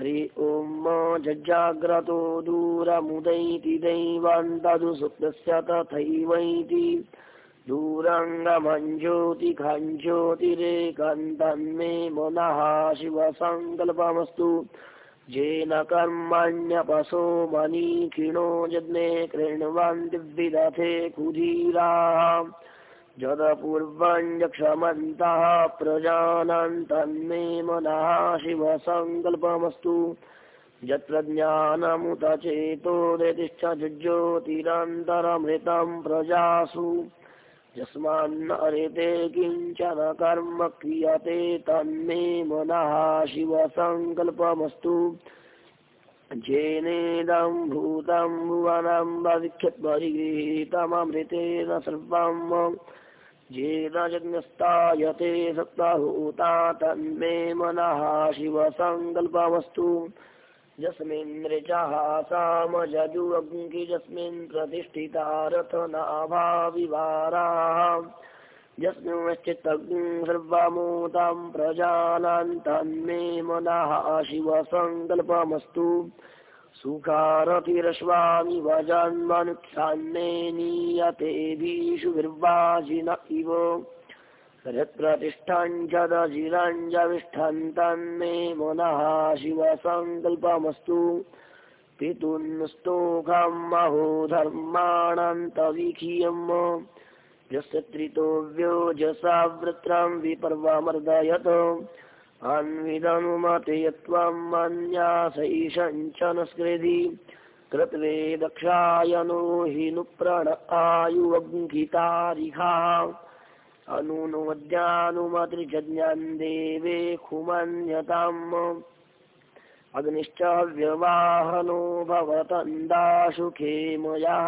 हरि ॐ जज्जाग्रतो दूरमुदैति दैवान्तदु सुप्तस्य तथैवैति। दूरङ्गमञ्ज्योतिखञ्ज्योतिरेकन्तन्मे मनः शिवसङ्कल्पमस्तु। येन कर्मण्यपशो मनीखिणो जज्ञे कृण्वन्ति विदथे कुधीराः जदपूर्वञ्जक्षमन्तः प्रजानन्तन्मे मनः शिवसङ्कल्पमस्तु। यत्र ज्ञानमुत चेतो दतिश्च ज्योतिरन्तरमृतं प्रजासु। यस्मान्न अरिते किञ्चन कर्म क्रियते तन्मे मनः शिवसङ्कल्पमस्तु जेनेदं भूतं भुवनं परिगृहीतममृतेन सर्वं येन यज्ञस्तायते सप्तहूता तन्मे मनः शिवसङ्कल्पमस्तु। यस्मिन् ऋचः सामजजुअङ्कि यस्मिन् प्रतिष्ठिता रथनाभाविवाराः यस्मिंश्चित्तग्ं सर्वमूतं प्रजानान् तन्मे मनः शिवसङ्कल्पमस्तु सुखारतिरश्वामि वजन्मनुक्षान्ने नीयतेभिषुभिर्वाजिन इव। यत्प्रतिष्ठाञ्चदजिरञ्जविष्ठन् तन्मे मनः शिवसङ्कल्पमस्तु पितुन्स्तोखं महो धर्माणन्तविखियम् यस्य त्रितोव्योजसा वृत्रं विपर्वमर्दयत्। अन्विदनुमते यत्त्वं मन्यासैषञ्चन स्कृधि कृत्वे दक्षायनो हि नु प्रण आयुवङ्कितारिखा अनूनोद्यानुमतिजज्ञान् देवे खुमन्यताम्। अग्निश्च व्यवाहनो भवतन्दाशुखे मया